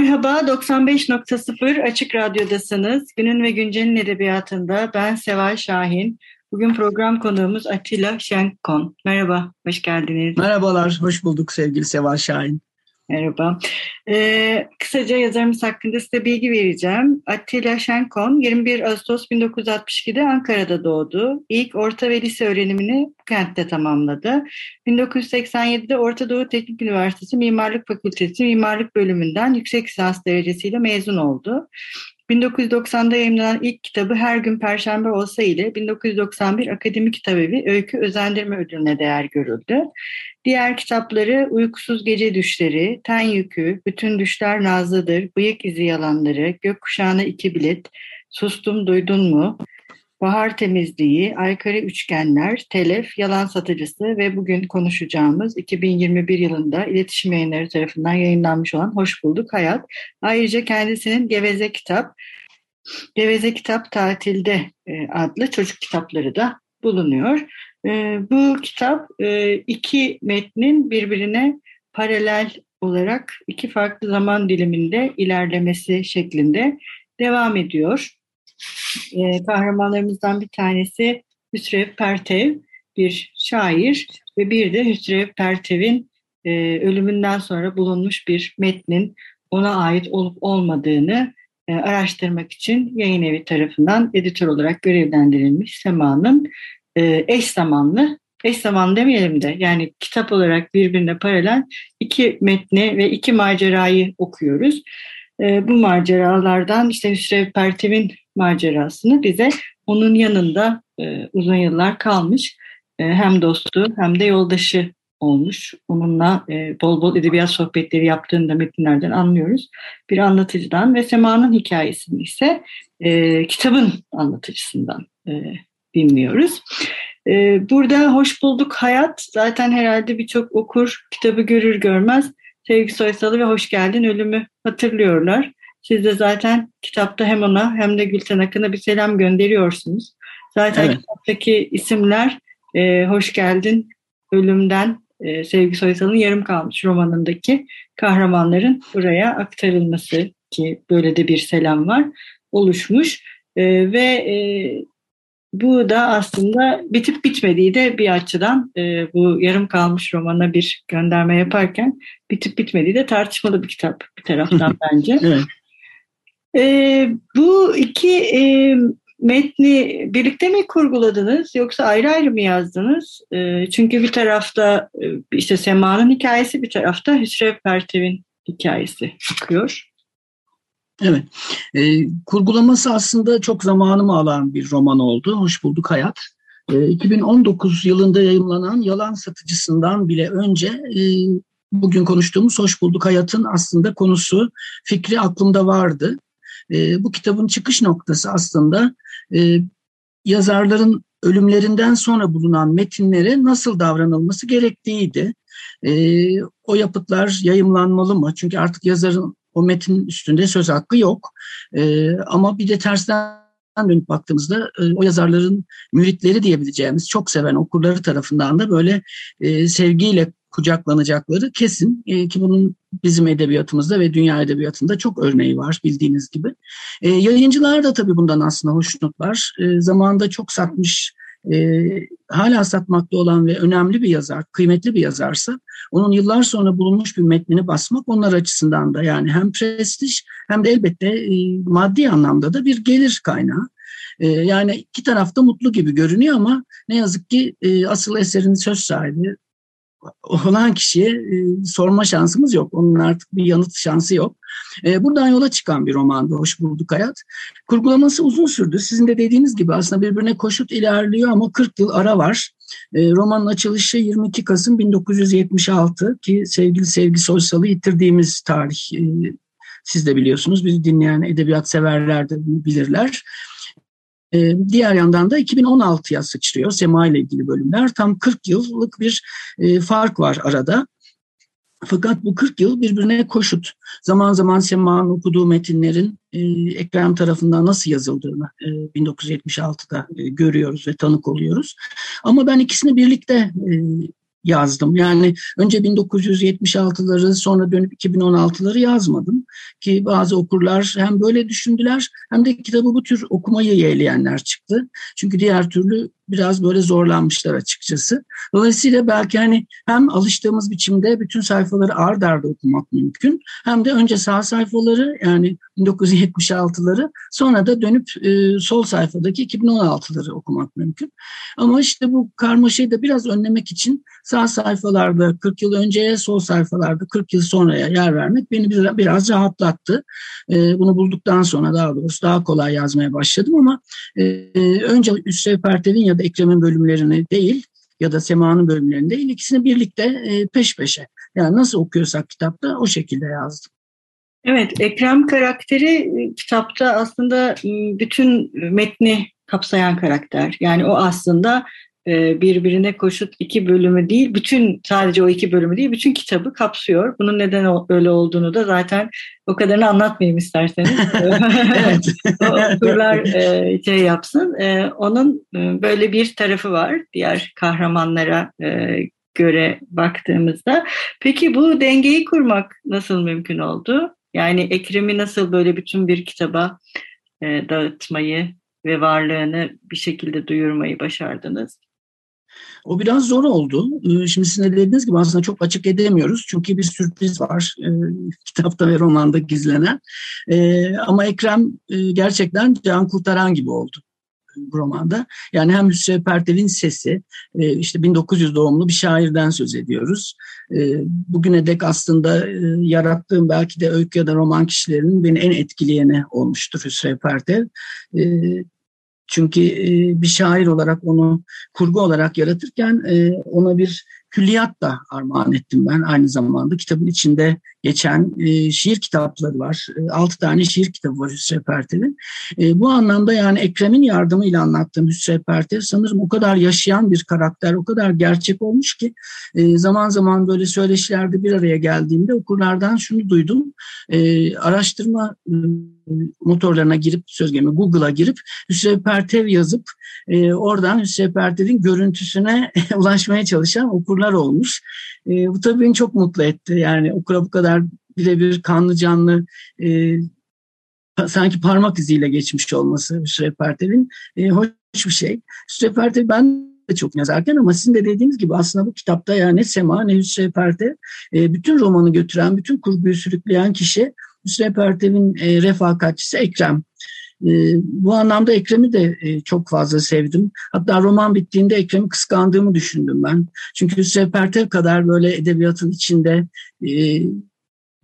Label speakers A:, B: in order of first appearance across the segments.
A: Merhaba, 95.0 Açık Radyo'dasınız. Günün ve Güncel'in edebiyatında ben Seval Şahin. Bugün program konuğumuz Atilla Şenkon. Merhaba, hoş geldiniz.
B: Merhabalar, hoş bulduk sevgili Seval Şahin.
A: Merhaba. Ee, kısaca yazarımız hakkında size bilgi vereceğim. Attila Şenkon 21 Ağustos 1962'de Ankara'da doğdu. İlk orta ve lise öğrenimini kentte tamamladı. 1987'de Orta Doğu Teknik Üniversitesi Mimarlık Fakültesi Mimarlık Bölümünden yüksek lisans derecesiyle mezun oldu. 1990'da yayınlanan ilk kitabı Her Gün Perşembe Olsa ile 1991 Akademi Kitabevi Öykü Özendirme Ödülüne değer görüldü. Diğer kitapları Uykusuz Gece Düşleri, Ten Yükü, Bütün Düşler Nazlıdır, Bıyık İzi Yalanları, Gökkuşağına İki Bilet, Sustum Duydun Mu, Bahar Temizliği, Aykırı Üçgenler, Telef, Yalan Satıcısı ve bugün konuşacağımız 2021 yılında iletişim yayınları tarafından yayınlanmış olan Hoş Bulduk Hayat. Ayrıca kendisinin Geveze Kitap, Geveze Kitap Tatilde e, adlı çocuk kitapları da bulunuyor. E, bu kitap e, iki metnin birbirine paralel olarak iki farklı zaman diliminde ilerlemesi şeklinde devam ediyor. E, kahramanlarımızdan bir tanesi Hüsrev Pertev, bir şair ve bir de Hüsrev Pertev'in e, ölümünden sonra bulunmuş bir metnin ona ait olup olmadığını e, araştırmak için yayın evi tarafından editör olarak görevlendirilmiş Sema'nın e, eş zamanlı, eş zamanlı demeyelim de yani kitap olarak birbirine paralel iki metni ve iki macerayı okuyoruz. E, bu maceralardan işte Hüsrev Pertev'in macerasını bize onun yanında e, uzun yıllar kalmış hem dostu hem de yoldaşı olmuş. Onunla bol bol edebiyat sohbetleri yaptığını da metinlerden anlıyoruz. Bir anlatıcıdan ve Sema'nın hikayesini ise kitabın anlatıcısından dinliyoruz. E, burada hoş bulduk hayat zaten herhalde birçok okur kitabı görür görmez Sevgi Soysal'ı ve Hoş Geldin Ölümü hatırlıyorlar. Siz de zaten kitapta hem ona hem de Gülten Akın'a bir selam gönderiyorsunuz. Zaten evet. kitaptaki isimler e, Hoş Geldin Ölümden e, Sevgi Soysal'ın yarım kalmış romanındaki kahramanların buraya aktarılması ki böyle de bir selam var oluşmuş e, ve e, bu da aslında bitip bitmediği de bir açıdan e, bu yarım kalmış romana bir gönderme yaparken bitip bitmediği de tartışmalı bir kitap bir taraftan bence. evet. E, bu iki e, metni birlikte mi kurguladınız yoksa ayrı ayrı mı yazdınız? E, çünkü bir tarafta e, işte Sema'nın hikayesi bir tarafta Hüsrev Pertev'in hikayesi çıkıyor.
B: Evet, e, kurgulaması aslında çok zamanımı alan bir roman oldu. Hoş bulduk hayat. E, 2019 yılında yayımlanan Yalan Satıcısından bile önce e, bugün konuştuğumuz Hoş bulduk hayatın aslında konusu, fikri aklımda vardı. E, bu kitabın çıkış noktası aslında e, yazarların ölümlerinden sonra bulunan metinlere nasıl davranılması gerektiğiydi. E, o yapıtlar yayımlanmalı mı? Çünkü artık yazarın o metin üstünde söz hakkı yok. E, ama bir de tersten dönüp baktığımızda e, o yazarların müritleri diyebileceğimiz çok seven okurları tarafından da böyle e, sevgiyle kucaklanacakları kesin e, ki bunun bizim edebiyatımızda ve dünya edebiyatında çok örneği var bildiğiniz gibi. E, yayıncılar da tabii bundan aslında hoşnutlar. E, zamanında çok satmış, e, hala satmakta olan ve önemli bir yazar, kıymetli bir yazarsa onun yıllar sonra bulunmuş bir metnini basmak onlar açısından da yani hem prestij hem de elbette e, maddi anlamda da bir gelir kaynağı. E, yani iki tarafta mutlu gibi görünüyor ama ne yazık ki e, asıl eserin söz sahibi olan kişiye e, sorma şansımız yok. Onun artık bir yanıt şansı yok. E, buradan yola çıkan bir romandı Hoş Bulduk Hayat. Kurgulaması uzun sürdü. Sizin de dediğiniz gibi aslında birbirine koşut ilerliyor ama 40 yıl ara var. E, romanın açılışı 22 Kasım 1976 ki sevgili Sevgi Soysal'ı yitirdiğimiz tarih. E, siz de biliyorsunuz, bizi dinleyen edebiyat severler de bilirler. Ee, diğer yandan da 2016'ya sıçrıyor Sema ile ilgili bölümler. Tam 40 yıllık bir e, fark var arada. Fakat bu 40 yıl birbirine koşut. Zaman zaman Sema'nın okuduğu metinlerin e, Ekrem tarafından nasıl yazıldığını e, 1976'da e, görüyoruz ve tanık oluyoruz. Ama ben ikisini birlikte e, yazdım. Yani önce 1976'ları sonra dönüp 2016'ları yazmadım. Ki bazı okurlar hem böyle düşündüler hem de kitabı bu tür okumayı yeğleyenler çıktı. Çünkü diğer türlü biraz böyle zorlanmışlar açıkçası. Dolayısıyla belki hani hem alıştığımız biçimde bütün sayfaları ard arda okumak mümkün hem de önce sağ sayfaları yani 1976'ları sonra da dönüp e, sol sayfadaki 2016'ları okumak mümkün. Ama işte bu karmaşayı da biraz önlemek için sağ sayfalarda 40 yıl önceye sol sayfalarda 40 yıl sonraya yer vermek beni biraz, rahatlattı. E, bunu bulduktan sonra daha doğrusu daha kolay yazmaya başladım ama e, önce Üstev Pertel'in ya da Ekrem'in bölümlerini değil ya da Sema'nın bölümlerini değil ikisini birlikte e, peş peşe. Yani nasıl okuyorsak kitapta o şekilde yazdım.
A: Evet, Ekrem karakteri e, kitapta aslında bütün metni kapsayan karakter. Yani o aslında birbirine koşut iki bölümü değil, bütün sadece o iki bölümü değil, bütün kitabı kapsıyor. Bunun neden öyle olduğunu da zaten o kadarını anlatmayayım isterseniz. evet. Okurlar e, şey yapsın. E, onun böyle bir tarafı var diğer kahramanlara göre baktığımızda. Peki bu dengeyi kurmak nasıl mümkün oldu? Yani Ekrem'i nasıl böyle bütün bir kitaba dağıtmayı ve varlığını bir şekilde duyurmayı başardınız?
B: O biraz zor oldu. Ee, şimdi sizin de dediğiniz gibi aslında çok açık edemiyoruz. Çünkü bir sürpriz var e, kitapta ve romanda gizlenen. E, ama Ekrem e, gerçekten can kurtaran gibi oldu bu romanda. Yani hem Hüsrev Pertel'in sesi, e, işte 1900 doğumlu bir şairden söz ediyoruz. E, bugüne dek aslında e, yarattığım belki de öykü ya da roman kişilerinin beni en etkileyeni olmuştur Hüsrev Pertel. E, çünkü bir şair olarak onu kurgu olarak yaratırken ona bir külliyat da armağan ettim ben aynı zamanda. Kitabın içinde geçen e, şiir kitapları var. E, altı tane şiir kitabı var Hüsrev Pertel'in. E, bu anlamda yani Ekrem'in yardımıyla anlattığım Hüsrev Pertel sanırım o kadar yaşayan bir karakter, o kadar gerçek olmuş ki e, zaman zaman böyle söyleşilerde bir araya geldiğimde okurlardan şunu duydum. E, araştırma e, motorlarına girip, söz gelimi Google'a girip Hüsrev Pertev yazıp e, oradan Hüsrev Pertev'in görüntüsüne ulaşmaya çalışan okurlar olmuş. E, bu tabii beni çok mutlu etti. Yani okura bu kadar birebir kanlı canlı e, sanki parmak iziyle geçmiş olması Hüsrev Pertev'in e, hoş bir şey. Hüsrev Pertev ben de çok yazarken ama sizin de dediğiniz gibi aslında bu kitapta yani ne Sema ne Hüsrev Pertev e, bütün romanı götüren, bütün kurguyu sürükleyen kişi Hüsrev Pertev'in e, refakatçisi Ekrem. E, bu anlamda Ekrem'i de e, çok fazla sevdim. Hatta roman bittiğinde Ekrem'i kıskandığımı düşündüm ben. Çünkü Hüsrev Pertev kadar böyle edebiyatın içinde e,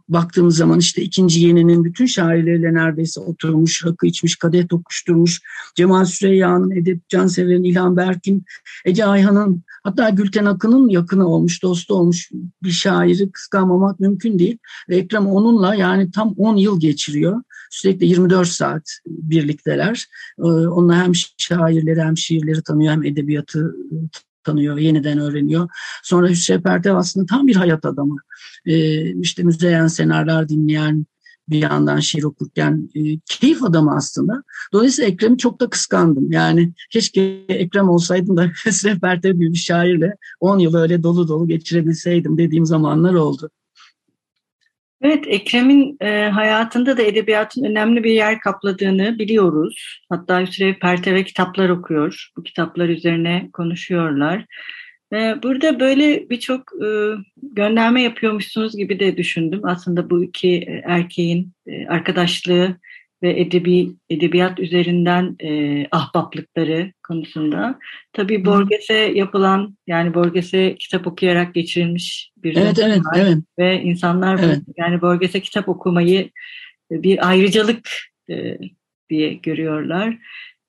B: baktığımız zaman işte ikinci yeninin bütün şairleriyle neredeyse oturmuş, rakı içmiş, kadeh tokuşturmuş. Cemal Süreyya'nın, Edip Cansever'in, İlhan Berk'in, Ece Ayhan'ın hatta Gülten Akın'ın yakını olmuş, dostu olmuş bir şairi kıskanmamak mümkün değil. Ve Ekrem onunla yani tam 10 yıl geçiriyor. Sürekli 24 saat birlikteler. Ee, onunla hem şairleri hem şiirleri tanıyor hem edebiyatı tanıyor, yeniden öğreniyor. Sonra Hüsrev Pertev aslında tam bir hayat adamı. Ee, işte müzeyen senaryolar dinleyen, bir yandan şiir okurken e, keyif adamı aslında. Dolayısıyla Ekrem'i çok da kıskandım. Yani keşke Ekrem olsaydım da gibi bir şairle 10 yıl öyle dolu dolu geçirebilseydim dediğim zamanlar oldu.
A: Evet, Ekrem'in e, hayatında da edebiyatın önemli bir yer kapladığını biliyoruz. Hatta Hüsrev Perteve kitaplar okuyor. Bu kitaplar üzerine konuşuyorlar. E, burada böyle birçok e, gönderme yapıyormuşsunuz gibi de düşündüm. Aslında bu iki e, erkeğin e, arkadaşlığı ve edebi edebiyat üzerinden e, ahbaplıkları konusunda. Tabii Borges'e yapılan yani Borges'e kitap okuyarak geçirilmiş bir
B: evet, evet,
A: var.
B: evet.
A: ve insanlar evet. yani Borges'e kitap okumayı bir ayrıcalık e, diye görüyorlar.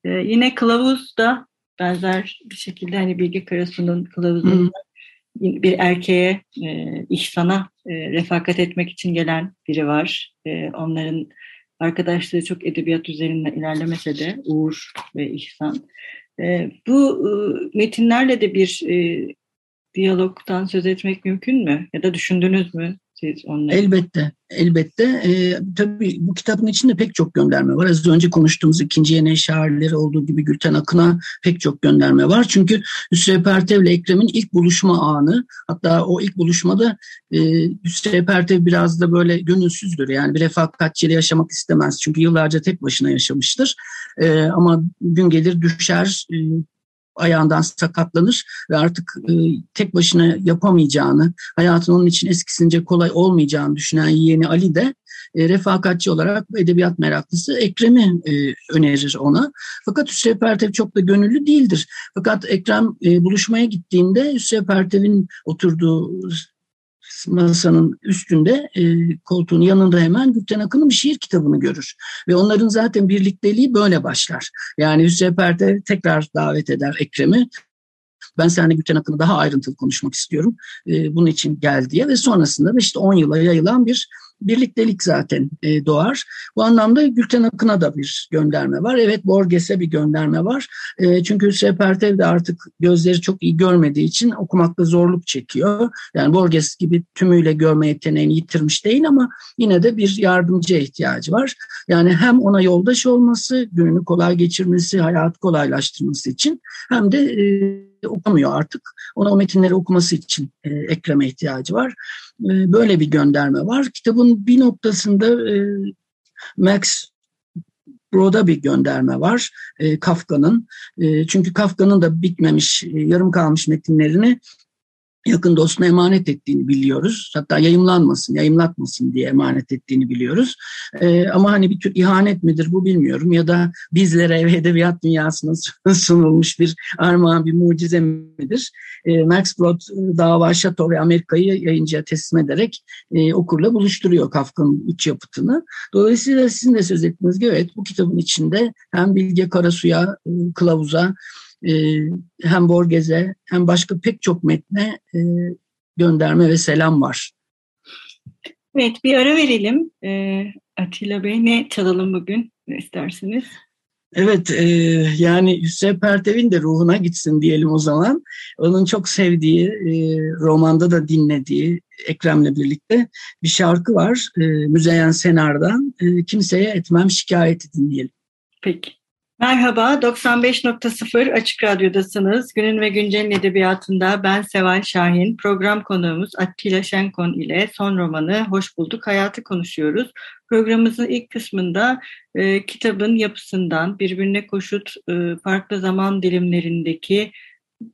A: E, yine Kılavuz da benzer bir şekilde hani Bilge Karasu'nun kılavuzunda bir erkeğe e, ihsana e, refakat etmek için gelen biri var. E, onların arkadaşlığı çok edebiyat üzerinden ilerlemese de Uğur ve İhsan. E, bu e, metinlerle de bir e, diyalogtan söz etmek mümkün mü? Ya da düşündünüz mü? Siz onları?
B: Elbette, elbette. Ee, tabii bu kitabın içinde pek çok gönderme var. Az önce konuştuğumuz ikinci yeni şairleri olduğu gibi Gülten Akın'a pek çok gönderme var. Çünkü Hüsrev Pertev ile Ekrem'in ilk buluşma anı, hatta o ilk buluşmada e, Hüsrev Pertev biraz da böyle gönülsüzdür. Yani bir refakatçiyle yaşamak istemez. Çünkü yıllarca tek başına yaşamıştır. E, ama gün gelir düşer, e, ayağından sakatlanır ve artık e, tek başına yapamayacağını, hayatın onun için eskisince kolay olmayacağını düşünen yeğeni Ali de e, refakatçi olarak edebiyat meraklısı Ekrem'i e, önerir ona. Fakat Hüsrev Pertev çok da gönüllü değildir. Fakat Ekrem e, buluşmaya gittiğinde Hüsrev Pertev'in oturduğu masanın üstünde e, koltuğun yanında hemen Gülten Akın'ın bir şiir kitabını görür. Ve onların zaten birlikteliği böyle başlar. Yani Hüseyin Perde tekrar davet eder Ekrem'i. Ben seninle Gülten Akın'ı daha ayrıntılı konuşmak istiyorum. E, bunun için gel diye ve sonrasında da işte 10 yıla yayılan bir birliktelik zaten e, doğar. Bu anlamda Gülten Akın'a da bir gönderme var. Evet Borges'e bir gönderme var. E, çünkü Sepertev de artık gözleri çok iyi görmediği için okumakta zorluk çekiyor. Yani Borges gibi tümüyle görme yeteneğini yitirmiş değil ama yine de bir yardımcıya ihtiyacı var. Yani hem ona yoldaş olması, gününü kolay geçirmesi, hayatı kolaylaştırması için hem de e, okumuyor artık. Ona o metinleri okuması için e, Ekrem'e ihtiyacı var. E, böyle bir gönderme var. Kitabın bir noktasında e, Max Broda bir gönderme var e, Kafka'nın. E, çünkü Kafka'nın da bitmemiş, e, yarım kalmış metinlerini yakın dostuna emanet ettiğini biliyoruz. Hatta yayımlanmasın, yayımlatmasın diye emanet ettiğini biliyoruz. Ee, ama hani bir tür ihanet midir bu bilmiyorum ya da bizlere ve edebiyat dünyasına sunulmuş bir armağan, bir mucize midir? Ee, Max Brod Dava Şato ve Amerika'yı yayıncıya teslim ederek e, okurla buluşturuyor Kafka'nın üç yapıtını. Dolayısıyla sizin de söz ettiğiniz gibi evet bu kitabın içinde hem Bilge Karasu'ya, e, Kılavuz'a, e, hem Borges'e hem başka pek çok metne e, gönderme ve selam var.
A: Evet bir ara verelim. E, Atilla Bey ne çalalım bugün ne istersiniz?
B: Evet e, yani Hüseyin Pertev'in de ruhuna gitsin diyelim o zaman. Onun çok sevdiği, e, romanda da dinlediği Ekrem'le birlikte bir şarkı var. E, Müzeyyen Senar'dan e, Kimseye Etmem Şikayeti dinleyelim.
A: Peki. Merhaba, 95.0 Açık Radyo'dasınız. Günün ve Güncel'in edebiyatında ben Seval Şahin. Program konuğumuz Attila Şenkon ile son romanı Hoş Bulduk Hayatı konuşuyoruz. Programımızın ilk kısmında e, kitabın yapısından, birbirine koşut e, farklı zaman dilimlerindeki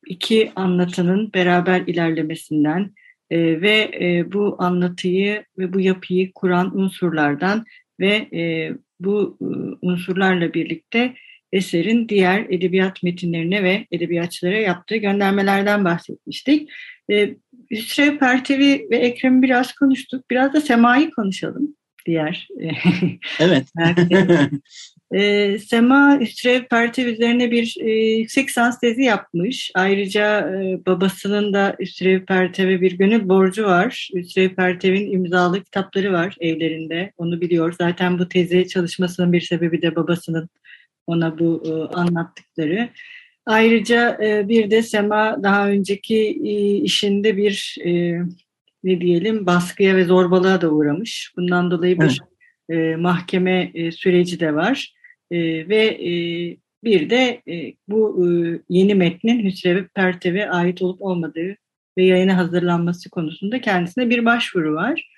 A: iki anlatının beraber ilerlemesinden e, ve e, bu anlatıyı ve bu yapıyı kuran unsurlardan ve e, bu e, unsurlarla birlikte eserin diğer edebiyat metinlerine ve edebiyatçılara yaptığı göndermelerden bahsetmiştik. E, Hüsrev Pertevi ve Ekrem'i biraz konuştuk. Biraz da Sema'yı konuşalım diğer.
B: E, evet.
A: e, Sema Hüsrev Pertev üzerine bir e, yüksek sans tezi yapmış. Ayrıca e, babasının da Hüsrev Pertev'e bir gönül borcu var. Hüsrev Pertev'in imzalı kitapları var evlerinde. Onu biliyor. Zaten bu tezi çalışmasının bir sebebi de babasının ona bu e, anlattıkları. Ayrıca e, bir de Sema daha önceki e, işinde bir e, ne diyelim baskıya ve zorbalığa da uğramış. Bundan dolayı bir evet. e, mahkeme e, süreci de var. E, ve e, bir de e, bu e, yeni metnin Hüsrev Pertev'e ait olup olmadığı ve yayına hazırlanması konusunda kendisine bir başvuru var.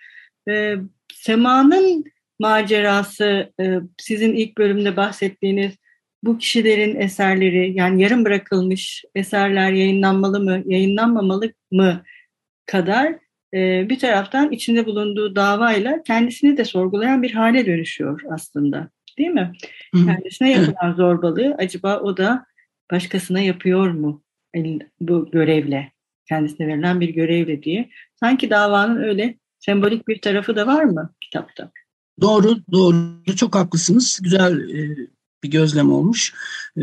A: E, Sema'nın macerası e, sizin ilk bölümde bahsettiğiniz bu kişilerin eserleri yani yarım bırakılmış eserler yayınlanmalı mı, yayınlanmamalı mı kadar e, bir taraftan içinde bulunduğu davayla kendisini de sorgulayan bir hale dönüşüyor aslında. değil mi? Kendisine yapılan zorbalığı acaba o da başkasına yapıyor mu bu görevle? Kendisine verilen bir görevle diye. Sanki davanın öyle sembolik bir tarafı da var mı kitapta?
B: Doğru, doğru. Çok haklısınız. Güzel e, bir gözlem olmuş. E,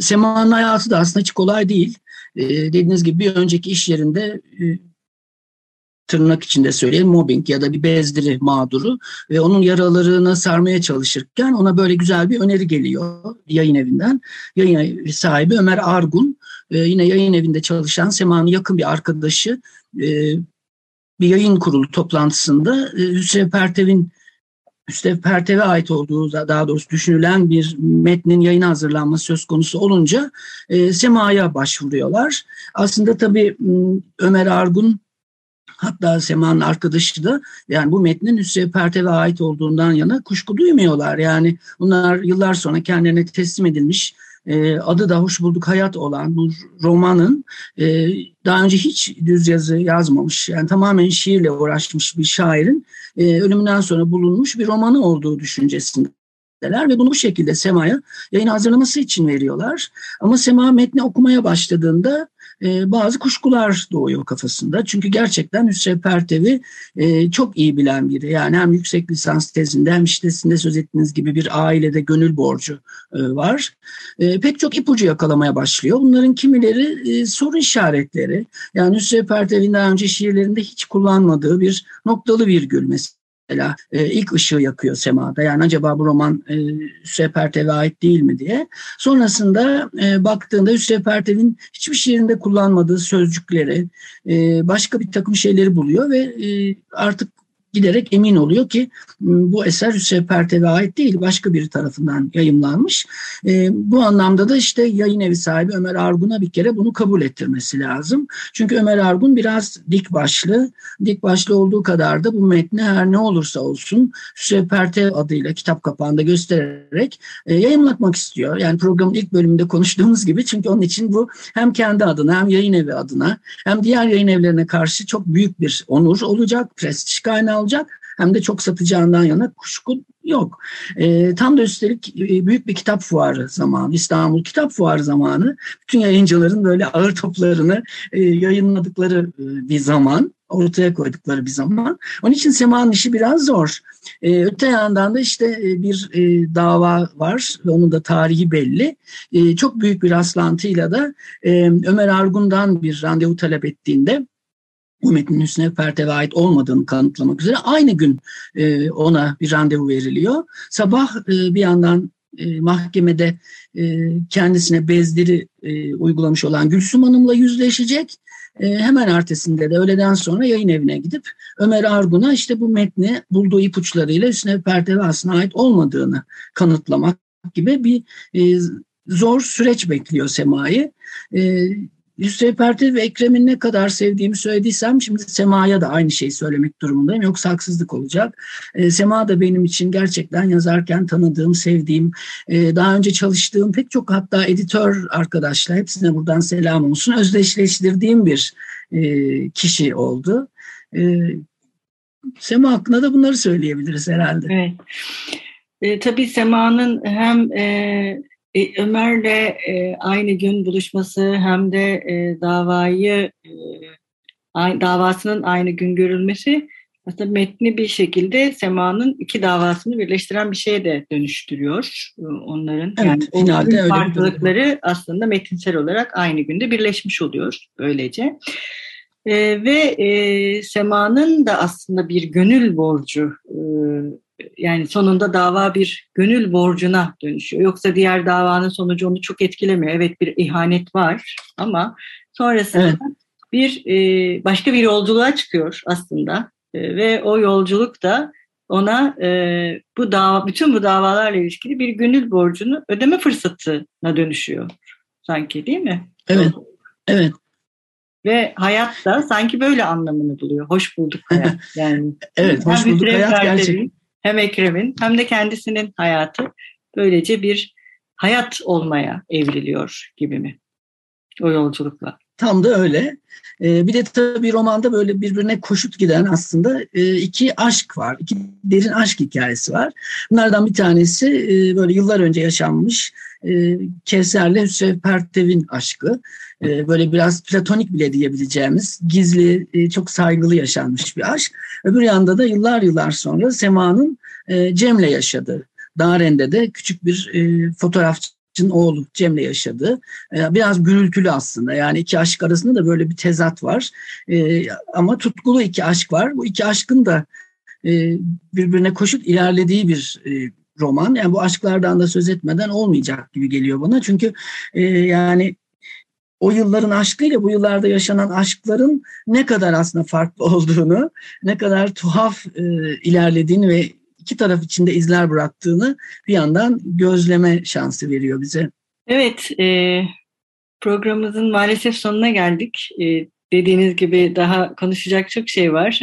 B: Sema'nın hayatı da aslında hiç kolay değil. E, dediğiniz gibi bir önceki iş yerinde e, tırnak içinde söyleyeyim mobbing ya da bir bezdiri mağduru ve onun yaralarını sarmaya çalışırken ona böyle güzel bir öneri geliyor yayın evinden. Yayın sahibi Ömer Argun e, yine yayın evinde çalışan Sema'nın yakın bir arkadaşı e, bir yayın kurulu toplantısında e, Hüsrev Pertev'in Hüsrev Pertev'e ait olduğu daha doğrusu düşünülen bir metnin yayına hazırlanması söz konusu olunca e, Sema'ya başvuruyorlar. Aslında tabii Ömer Argun Hatta Sema'nın arkadaşı da yani bu metnin Hüsrev Pertev'e ait olduğundan yana kuşku duymuyorlar. Yani bunlar yıllar sonra kendilerine teslim edilmiş e, adı da Hoş Bulduk Hayat olan bu romanın e, daha önce hiç düz yazı yazmamış yani tamamen şiirle uğraşmış bir şairin e, ölümünden sonra bulunmuş bir romanı olduğu düşüncesinde ve bunu bu şekilde Sema'ya yayın hazırlaması için veriyorlar. Ama Sema metni okumaya başladığında e, bazı kuşkular doğuyor kafasında. Çünkü gerçekten Hüsrev Pertev'i e, çok iyi bilen biri. Yani hem yüksek lisans tezinde hem işte sizin de söz ettiğiniz gibi bir ailede gönül borcu e, var. E, pek çok ipucu yakalamaya başlıyor. Bunların kimileri e, soru işaretleri. Yani Hüsrev Pertev'in daha önce şiirlerinde hiç kullanmadığı bir noktalı virgül mesela mesela e, ilk ışığı yakıyor semada. Yani acaba bu roman e, Hüsrev Pertev'e ait değil mi diye. Sonrasında e, baktığında Hüsrev Pertev'in hiçbir şiirinde kullanmadığı sözcükleri, e, başka bir takım şeyleri buluyor ve e, artık giderek emin oluyor ki ıı, bu eser Hüseyin Pertev'e ait değil başka biri tarafından yayımlanmış. E, bu anlamda da işte yayın evi sahibi Ömer Argun'a bir kere bunu kabul ettirmesi lazım. Çünkü Ömer Argun biraz dik başlı. Dik başlı olduğu kadar da bu metni her ne olursa olsun Hüseyin Pertev adıyla kitap kapağında göstererek e, yayımlatmak istiyor. Yani programın ilk bölümünde konuştuğumuz gibi çünkü onun için bu hem kendi adına hem yayın evi adına hem diğer yayın evlerine karşı çok büyük bir onur olacak, prestij kaynağı alacak hem de çok satacağından yana kuşku yok. E, tam da üstelik e, büyük bir kitap fuarı zamanı, İstanbul Kitap Fuarı zamanı. Bütün yayıncıların böyle ağır toplarını e, yayınladıkları e, bir zaman, ortaya koydukları bir zaman. Onun için Sema'nın işi biraz zor. E, öte yandan da işte e, bir e, dava var ve onun da tarihi belli. E, çok büyük bir rastlantıyla da e, Ömer Argun'dan bir randevu talep ettiğinde bu metnin Hüsnü Pertev'e ait olmadığını kanıtlamak üzere aynı gün e, ona bir randevu veriliyor. Sabah e, bir yandan e, mahkemede e, kendisine bezdiri e, uygulamış olan Gülsüm Hanım'la yüzleşecek. E, hemen ertesinde de öğleden sonra yayın evine gidip Ömer Argun'a işte bu metni bulduğu ipuçlarıyla Hüsnü Pertev'e aslında ait olmadığını kanıtlamak gibi bir e, zor süreç bekliyor Sema'yı. E, Yusuf Pertev ve Ekrem'in ne kadar sevdiğimi söylediysem şimdi Sema'ya da aynı şeyi söylemek durumundayım. Yoksa haksızlık olacak. E, Sema da benim için gerçekten yazarken tanıdığım, sevdiğim, e, daha önce çalıştığım pek çok hatta editör arkadaşlar hepsine buradan selam olsun. Özdeşleştirdiğim bir e, kişi oldu. E, Sema hakkında da bunları söyleyebiliriz herhalde.
A: Evet. E, tabii Sema'nın hem e, e, Ömer'le e, aynı gün buluşması hem de e, davayı e, davasının aynı gün görülmesi aslında metni bir şekilde Sema'nın iki davasını birleştiren bir şeye de dönüştürüyor e, onların.
B: Evet, yani finalde öyle
A: farklılıkları aslında metinsel olarak aynı günde birleşmiş oluyor böylece. E, ve e, Sema'nın da aslında bir gönül borcu e, yani sonunda dava bir gönül borcuna dönüşüyor. Yoksa diğer davanın sonucu onu çok etkilemiyor. Evet bir ihanet var ama sonrasında evet. bir e, başka bir yolculuğa çıkıyor aslında e, ve o yolculuk da ona e, bu dava bütün bu davalarla ilişkili bir gönül borcunu ödeme fırsatına dönüşüyor sanki değil mi?
B: Evet. Evet.
A: Ve hayat da sanki böyle anlamını buluyor. Hoş bulduk hayat yani.
B: evet, hoş bulduk hayat gerçekten
A: hem Ekrem'in hem de kendisinin hayatı böylece bir hayat olmaya evriliyor gibi mi? o yolculukla.
B: Tam da öyle. Ee, bir de tabii romanda böyle birbirine koşut giden aslında e, iki aşk var. İki derin aşk hikayesi var. Bunlardan bir tanesi e, böyle yıllar önce yaşanmış e, Kevser'le Hüsrev Pertev'in aşkı. Böyle biraz platonik bile diyebileceğimiz gizli, çok saygılı yaşanmış bir aşk. Öbür yanda da yıllar yıllar sonra Sema'nın Cem'le yaşadığı. Daren'de küçük bir fotoğrafçı oğlu Cem'le yaşadı. Ee, biraz gürültülü aslında yani iki aşk arasında da böyle bir tezat var. Ama tutkulu iki aşk var. Bu iki aşkın da e, birbirine koşup ilerlediği bir e, roman. Yani bu aşklardan da söz etmeden olmayacak gibi geliyor bana. Çünkü e, yani o yılların aşkıyla bu yıllarda yaşanan aşkların ne kadar aslında farklı olduğunu, ne kadar tuhaf ilerlediğini ve iki taraf içinde izler bıraktığını bir yandan gözleme şansı veriyor bize.
A: Evet, e, programımızın maalesef sonuna geldik. E, dediğiniz gibi daha konuşacak çok şey var.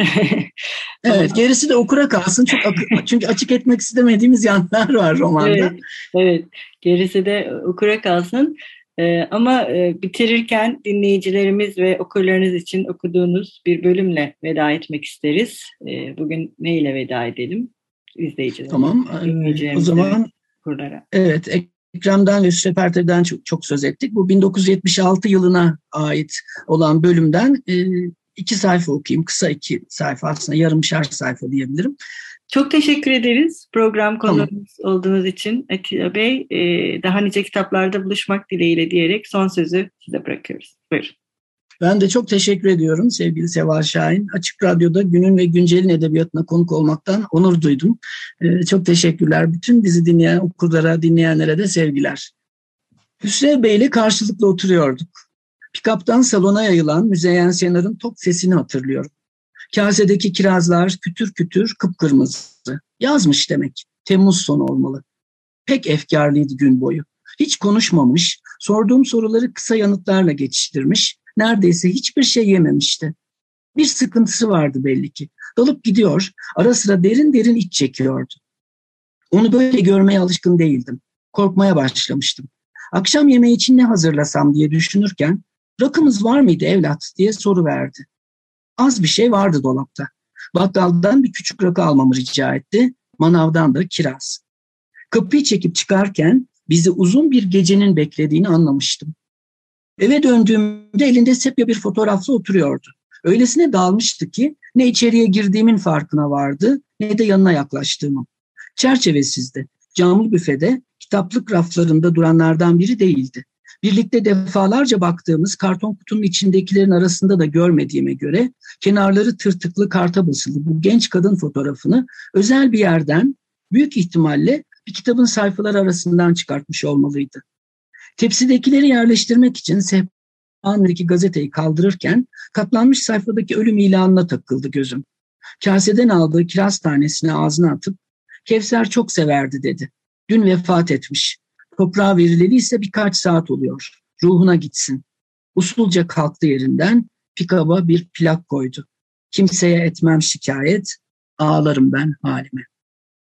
B: evet, gerisi de okura kalsın. Çok çünkü açık etmek istemediğimiz yanlar var romanda.
A: Evet, evet gerisi de okura kalsın. Ee, ama e, bitirirken dinleyicilerimiz ve okurlarınız için okuduğunuz bir bölümle veda etmek isteriz. Ee, bugün ne ile veda edelim? izleyicilerimize.
B: Tamam. Ee, o zaman kurlara. Evet. Ekrem'den ve Hüsrev çok, çok söz ettik. Bu 1976 yılına ait olan bölümden e, iki sayfa okuyayım. Kısa iki sayfa aslında yarımşar sayfa diyebilirim.
A: Çok teşekkür ederiz program konuğumuz tamam. olduğunuz için Atilla Bey. E, daha nice kitaplarda buluşmak dileğiyle diyerek son sözü size bırakıyoruz. Buyurun.
B: Ben de çok teşekkür ediyorum sevgili Seval Şahin. Açık Radyo'da günün ve güncelin edebiyatına konuk olmaktan onur duydum. Ee, çok teşekkürler. Bütün bizi dinleyen okurlara, dinleyenlere de sevgiler. Hüsrev Bey ile karşılıklı oturuyorduk. Pikaptan salona yayılan Müzeyyen Senar'ın top sesini hatırlıyorum. Kasedeki kirazlar kütür kütür kıpkırmızı. Yazmış demek. Temmuz sonu olmalı. Pek efkarlıydı gün boyu. Hiç konuşmamış, sorduğum soruları kısa yanıtlarla geçiştirmiş, neredeyse hiçbir şey yememişti. Bir sıkıntısı vardı belli ki. Dalıp gidiyor, ara sıra derin derin iç çekiyordu. Onu böyle görmeye alışkın değildim. Korkmaya başlamıştım. Akşam yemeği için ne hazırlasam diye düşünürken rakımız var mıydı evlat diye soru verdi. Az bir şey vardı dolapta. Bakkaldan bir küçük rakı almamı rica etti. Manavdan da kiraz. Kapıyı çekip çıkarken bizi uzun bir gecenin beklediğini anlamıştım. Eve döndüğümde elinde sepya bir fotoğrafla oturuyordu. Öylesine dalmıştı ki ne içeriye girdiğimin farkına vardı ne de yanına yaklaştığımın. Çerçevesizdi. Camlı büfede kitaplık raflarında duranlardan biri değildi. Birlikte defalarca baktığımız karton kutunun içindekilerin arasında da görmediğime göre kenarları tırtıklı karta basılı bu genç kadın fotoğrafını özel bir yerden büyük ihtimalle bir kitabın sayfaları arasından çıkartmış olmalıydı. Tepsidekileri yerleştirmek için sehpanındaki gazeteyi kaldırırken katlanmış sayfadaki ölüm ilanına takıldı gözüm. Kaseden aldığı kiraz tanesini ağzına atıp Kevser çok severdi dedi. Dün vefat etmiş. Toprağa verileli ise birkaç saat oluyor. Ruhuna gitsin. Usulca kalktı yerinden, pikaba bir plak koydu. Kimseye etmem şikayet, ağlarım ben halime.